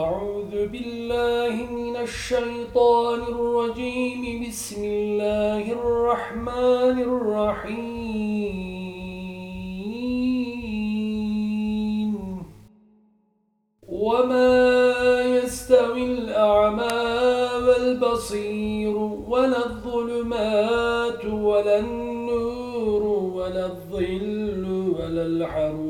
أعوذ بالله من الشيطان الرجيم. بسم الله الرحمن الرحيم. وما يستوي الأعمى والبصير ولا الظلمات ولا النور ولا الظل ولا الحرور.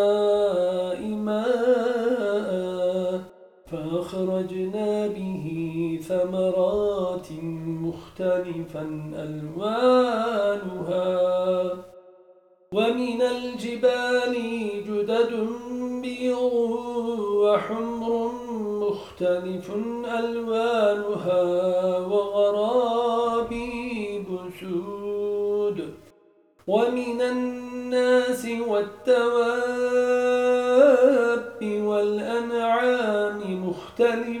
ثمرات مختلفا ألوانها. ومن الجبال جدد بيض وحمر مختلف ألوانها وغرابيب سود. ومن الناس والتواب والأنعام مختلف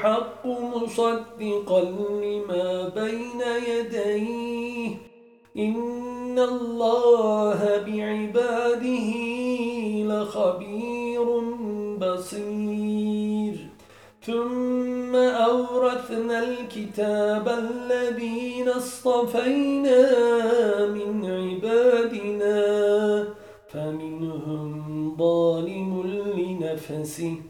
الحق مصدقا لما بين يديه. إن الله بعباده لخبير بصير. ثم أورثنا الكتاب الذين اصطفينا من عبادنا فمنهم ظالم لنفسه.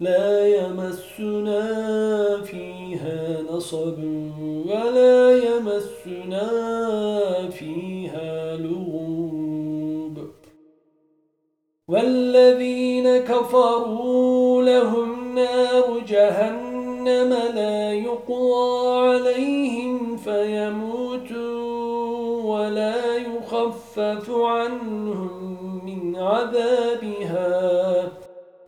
لا يمسنا فيها نصب ولا يمسنا فيها لغو والذين كفروا لهم نار جهنم لا يقضى عليهم فيموتوا ولا يخفف عنهم من عذابها.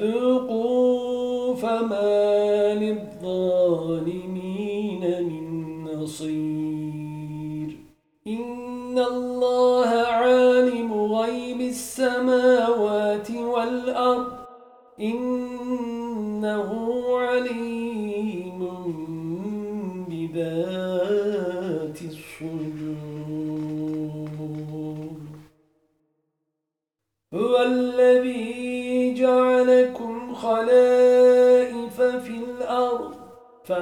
فذوقوا فما للظالمين من نصير. إن الله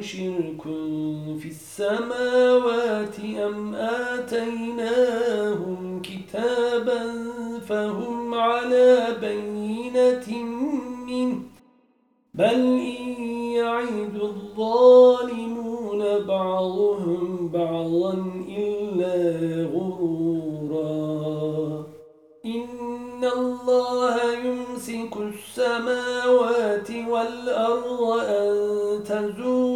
شرك في السماوات أم آتيناهم كتابا فهم على بينة منه. بل إن يعد الظالمون بعضهم بعضا إلا غرورا. إن الله يمسك السماوات والأرض أن تزولا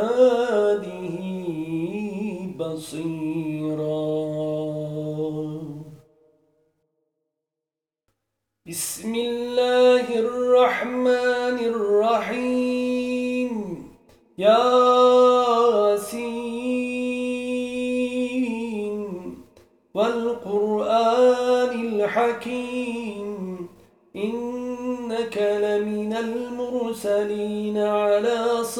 عباده بصيرا. بسم الله الرحمن الرحيم. يا سين والقرآن الحكيم. إنك لمن المرسلين على صراط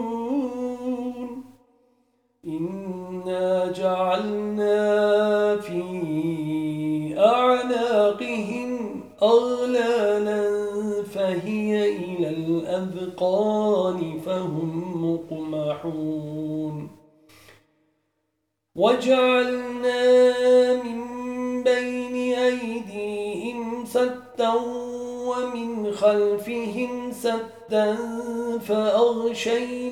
إنا جعلنا في أعناقهم أغلالا فهي إلى الأذقان فهم مقمحون وجعلنا من بين أيديهم ستا ومن خلفهم ستا فأغشيناهم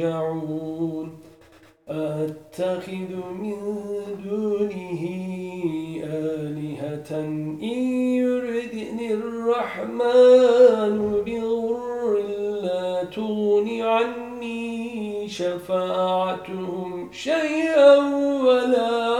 ترجعون أتخذ من دونه آلهة إن يردني الرحمن بغر لا تغن عني شفاعتهم شيئا ولا